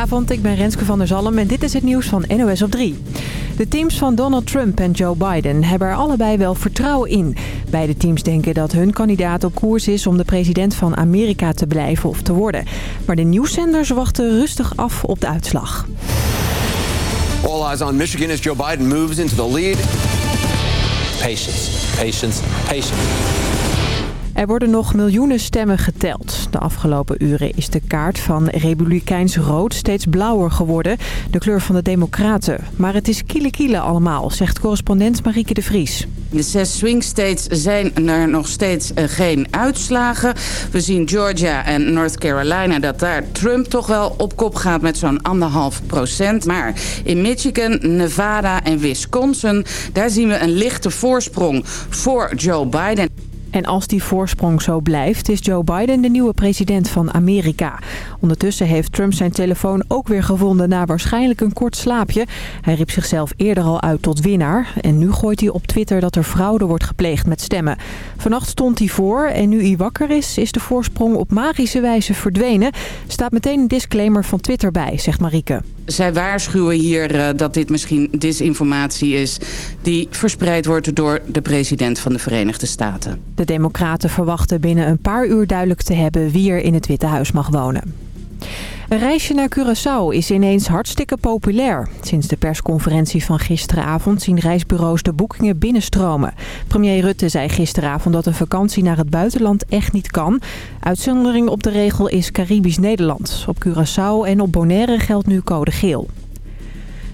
Goedenavond, ik ben Renske van der Zalm en dit is het nieuws van NOS op 3. De teams van Donald Trump en Joe Biden hebben er allebei wel vertrouwen in. Beide teams denken dat hun kandidaat op koers is om de president van Amerika te blijven of te worden. Maar de nieuwszenders wachten rustig af op de uitslag. All eyes on Michigan as Joe Biden moves into the lead. Patience, patience, patience. Er worden nog miljoenen stemmen geteld. De afgelopen uren is de kaart van Republikeins rood steeds blauwer geworden. De kleur van de democraten. Maar het is kiele kiele allemaal, zegt correspondent Marieke de Vries. De zes swing states zijn er nog steeds uh, geen uitslagen. We zien Georgia en North Carolina dat daar Trump toch wel op kop gaat met zo'n anderhalf procent. Maar in Michigan, Nevada en Wisconsin, daar zien we een lichte voorsprong voor Joe Biden. En als die voorsprong zo blijft, is Joe Biden de nieuwe president van Amerika. Ondertussen heeft Trump zijn telefoon ook weer gevonden na waarschijnlijk een kort slaapje. Hij riep zichzelf eerder al uit tot winnaar. En nu gooit hij op Twitter dat er fraude wordt gepleegd met stemmen. Vannacht stond hij voor en nu hij wakker is, is de voorsprong op magische wijze verdwenen. Staat meteen een disclaimer van Twitter bij, zegt Marieke. Zij waarschuwen hier uh, dat dit misschien disinformatie is... die verspreid wordt door de president van de Verenigde Staten. De democraten verwachten binnen een paar uur duidelijk te hebben... wie er in het Witte Huis mag wonen. Een reisje naar Curaçao is ineens hartstikke populair. Sinds de persconferentie van gisteravond zien reisbureaus de boekingen binnenstromen. Premier Rutte zei gisteravond dat een vakantie naar het buitenland echt niet kan. Uitzondering op de regel is Caribisch Nederland. Op Curaçao en op Bonaire geldt nu code geel.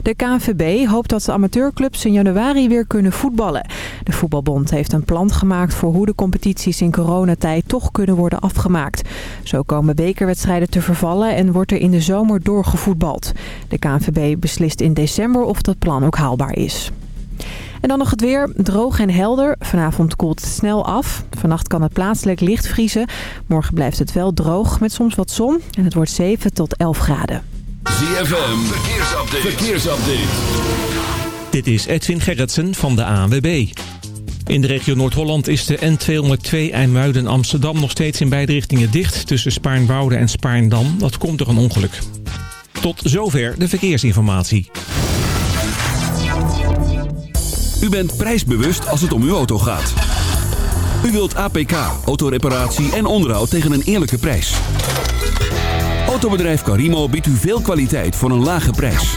De KNVB hoopt dat de amateurclubs in januari weer kunnen voetballen. De voetbalbond heeft een plan gemaakt voor hoe de competities in coronatijd toch kunnen worden afgemaakt. Zo komen bekerwedstrijden te vervallen en wordt er in de zomer doorgevoetbald. De KNVB beslist in december of dat plan ook haalbaar is. En dan nog het weer. Droog en helder. Vanavond koelt het snel af. Vannacht kan het plaatselijk licht vriezen. Morgen blijft het wel droog met soms wat zon. En het wordt 7 tot 11 graden. ZFM, verkeersupdate. verkeersupdate. Dit is Edwin Gerritsen van de ANWB. In de regio Noord-Holland is de N202 IJmuiden-Amsterdam nog steeds in beide richtingen dicht... tussen Spaarnwoude en Spaarndam. Dat komt door een ongeluk. Tot zover de verkeersinformatie. U bent prijsbewust als het om uw auto gaat. U wilt APK, autoreparatie en onderhoud tegen een eerlijke prijs. Autobedrijf Carimo biedt u veel kwaliteit voor een lage prijs.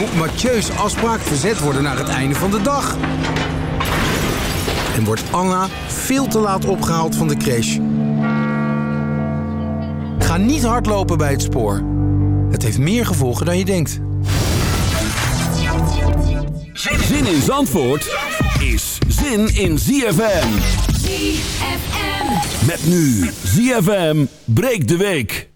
moet Mathieu's afspraak verzet worden naar het einde van de dag... en wordt Anna veel te laat opgehaald van de crash... Ga niet hardlopen bij het spoor. Het heeft meer gevolgen dan je denkt. Zin in Zandvoort is zin in ZFM. ZFM. Met nu ZFM breekt de week.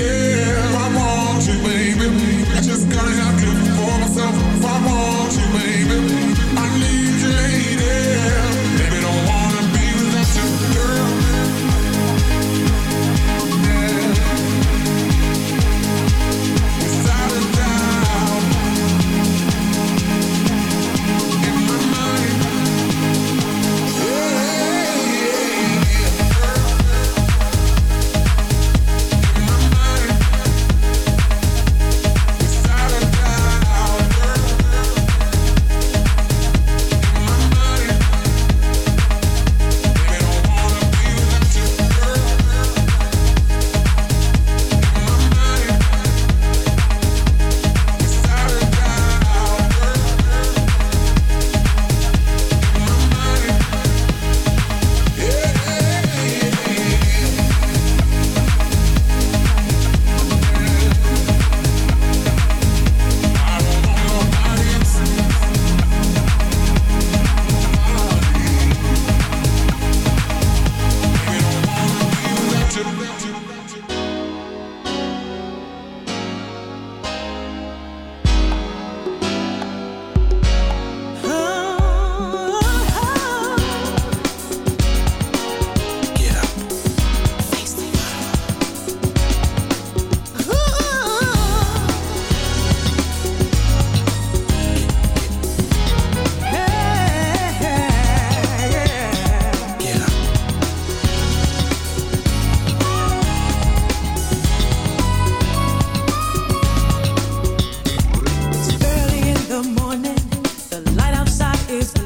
you.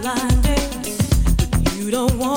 But you don't want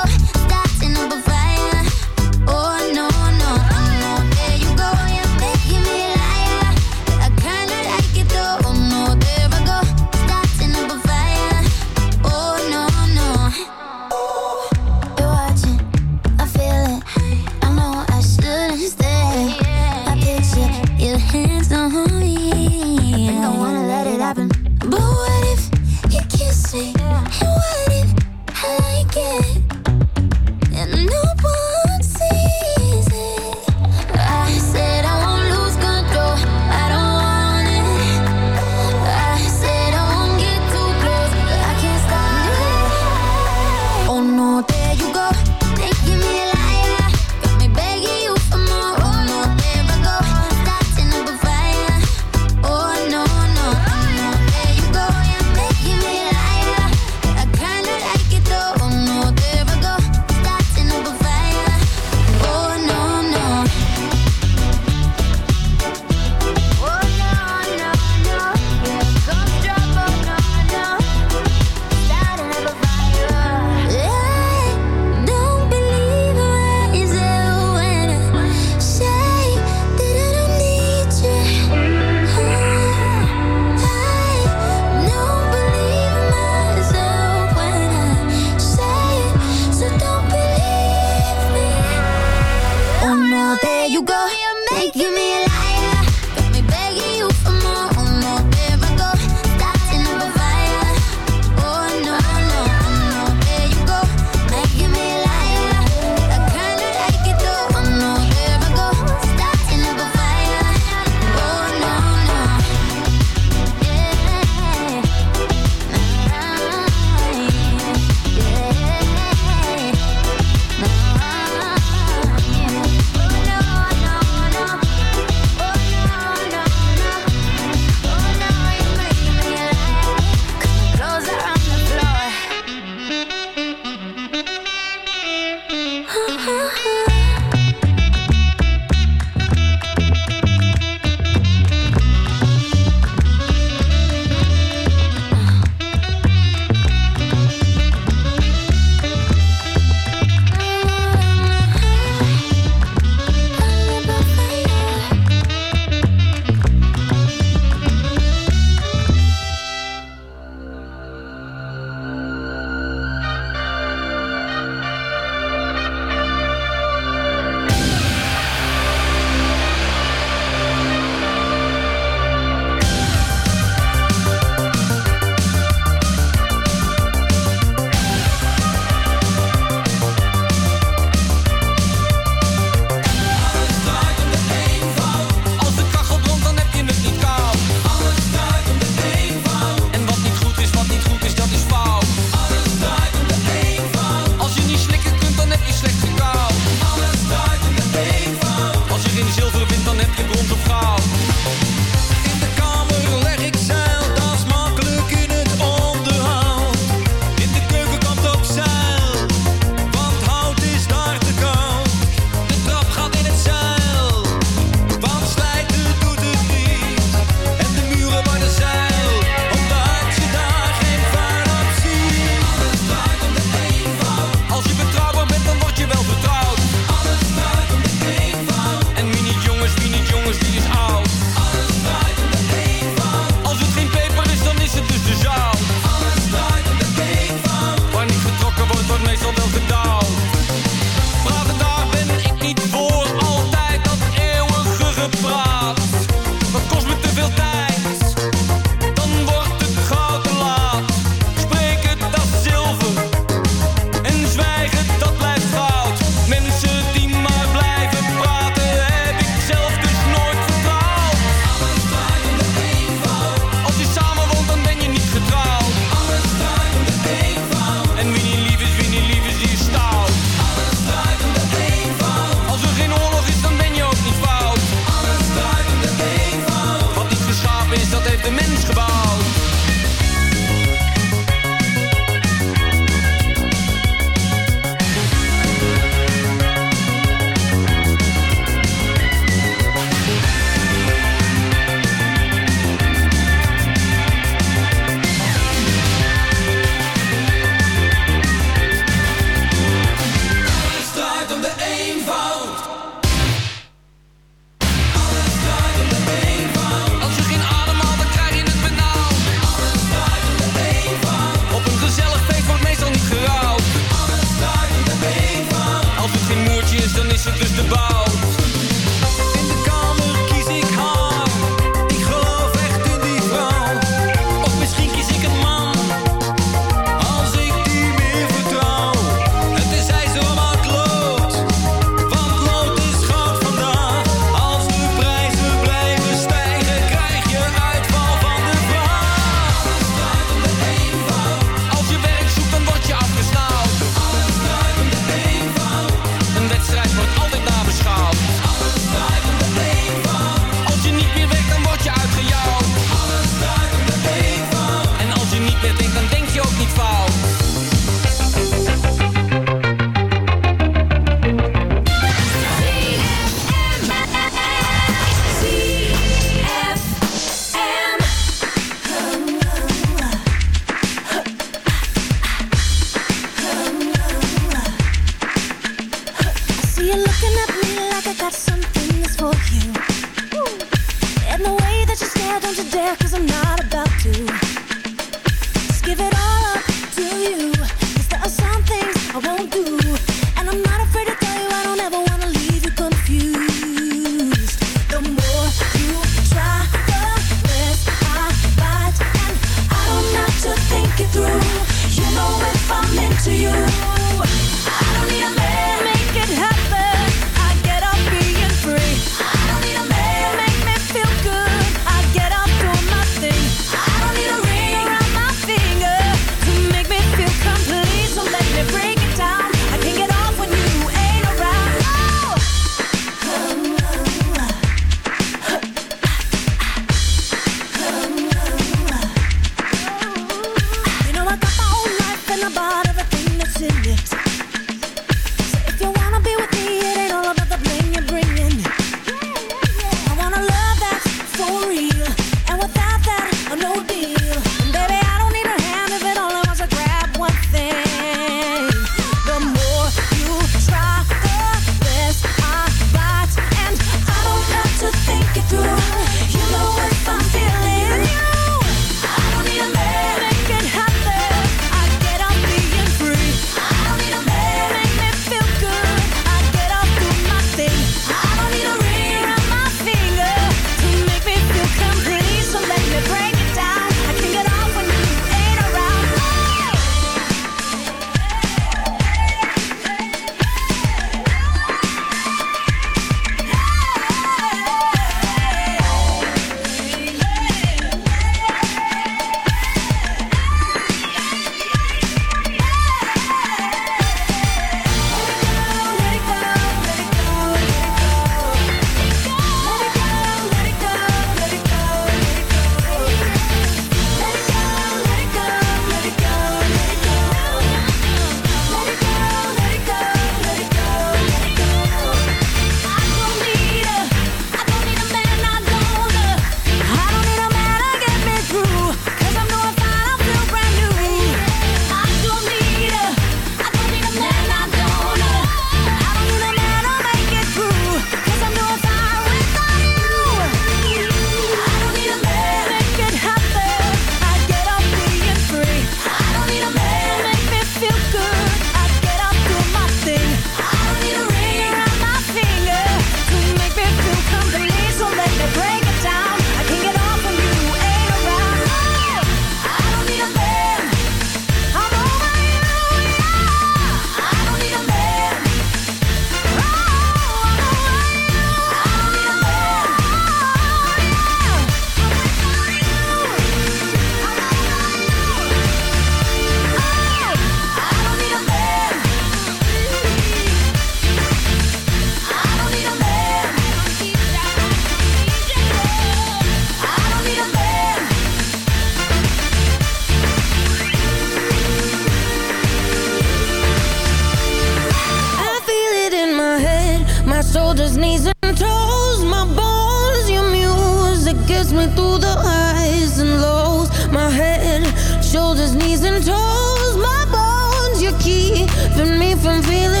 I'm feeling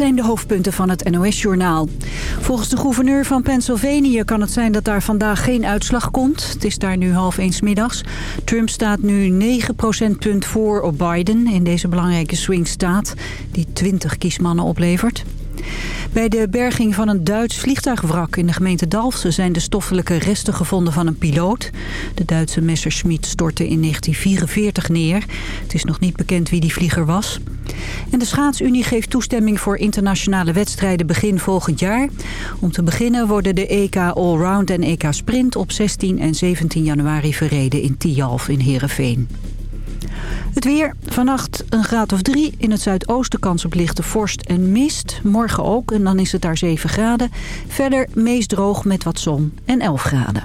zijn de hoofdpunten van het NOS-journaal. Volgens de gouverneur van Pennsylvania kan het zijn dat daar vandaag geen uitslag komt. Het is daar nu half eens middags. Trump staat nu 9 procentpunt voor op Biden in deze belangrijke swingstaat... die 20 kiesmannen oplevert. Bij de berging van een Duits vliegtuigwrak in de gemeente Dalfsen zijn de stoffelijke resten gevonden van een piloot. De Duitse Messerschmitt stortte in 1944 neer. Het is nog niet bekend wie die vlieger was. En de Schaatsunie geeft toestemming voor internationale wedstrijden begin volgend jaar. Om te beginnen worden de EK Allround en EK Sprint op 16 en 17 januari verreden in Tialf in Heerenveen. Het weer, vannacht een graad of drie. In het zuidoosten kans op lichte vorst en mist. Morgen ook, en dan is het daar 7 graden. Verder meest droog met wat zon en 11 graden.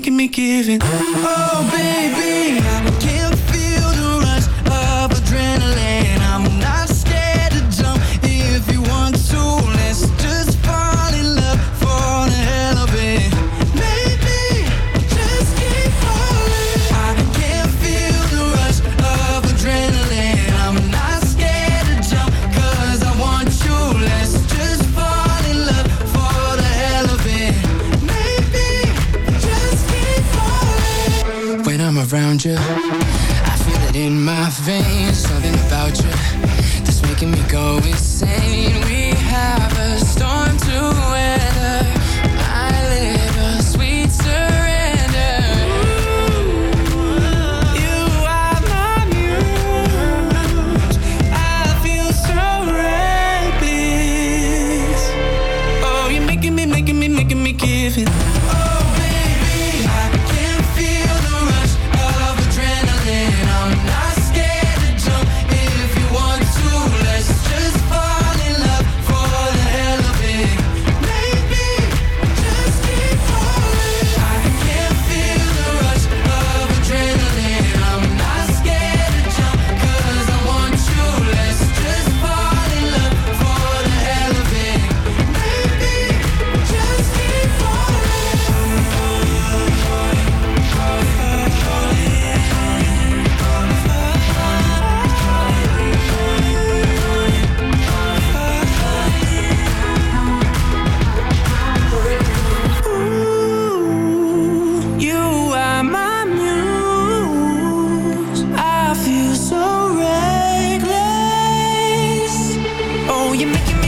making me give it. Oh, baby, I can feel the rush of adrenaline. I'm not you make it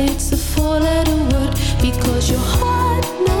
it's a four letter word because your heart knows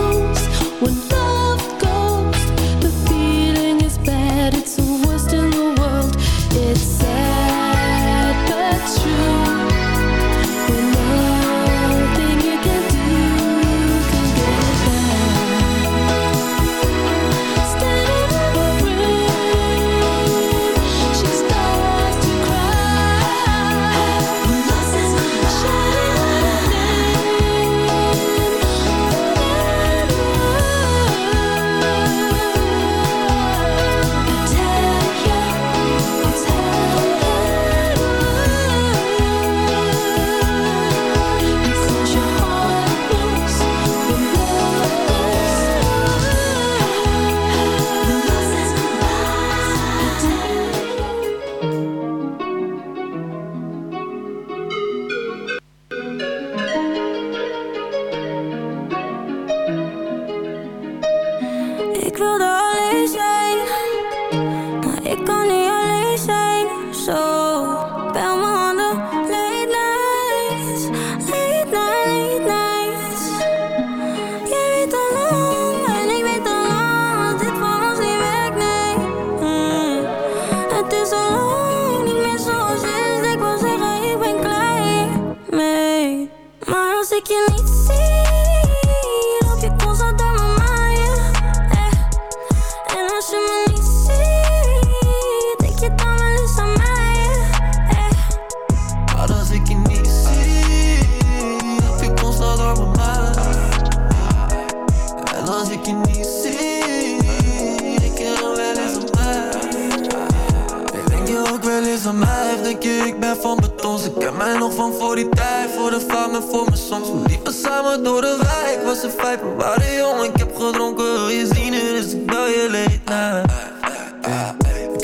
denk je ik ben van beton. Ze ken mij nog van voor die tijd, voor de fam en voor mijn soms. We liepen samen door de wijk, was een vijf, we waren jong. Ik heb gedronken, je zien, dus ik bel je night.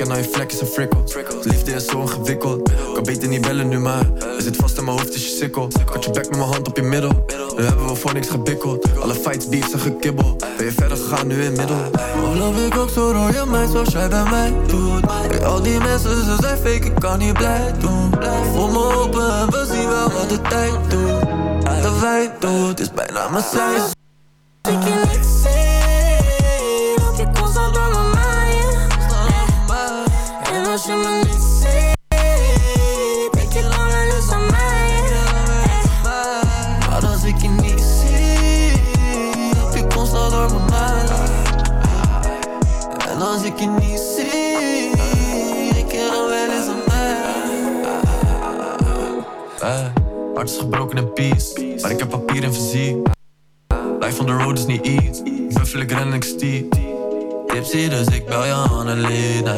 Ik ken al je vlekjes en frikkels Liefde is zo ingewikkeld. Kan beter niet bellen nu maar Je zit vast in mijn hoofd is je sikkel. Kat je bek met mijn hand op je middel. Nu hebben we voor niks gebikkeld. Alle fights, beefs en gekibbel. Ben je verder gegaan nu in middel? Geloof ik ook zo door je mind zoals jij bij mij doet? Al die mensen ze zijn fake, ik kan niet blij doen. Voel me open en we zien wel wat de tijd doet. De wijn doet, is bijna mijn zij hart is gebroken in peace Maar ik heb papier en fysiek Life on the road is niet iets Buffel, ik ren en ik stier. Tipsy, dus ik bel je Annalena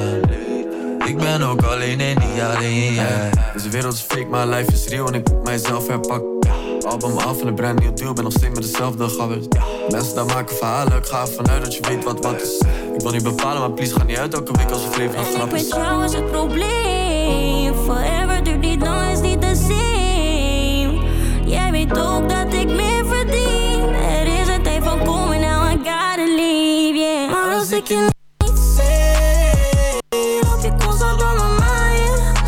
Ik ben ook alleen en niet alleen, yeah. Deze wereld is fake, maar life is real en ik moet mijzelf herpakken. Album af en een brand nieuw deal, ben nog steeds met dezelfde gabbers. Mensen daar maken verhalen, ik ga ervan uit dat je weet wat wat is. Ik wil niet bepalen, maar please ga niet uit elke week als het leven een grap is. jou is het probleem. Forever duurt niet lang, is niet de same. Weet ook dat ik meer verdien. Er is een tijd van komen, now I gotta leave, yeah. Maar als ik je niet zie, loop je constant door mijn mind.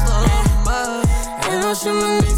En als je me niet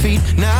feet. Now